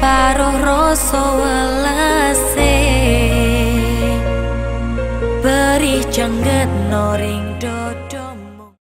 separuh rasa welas.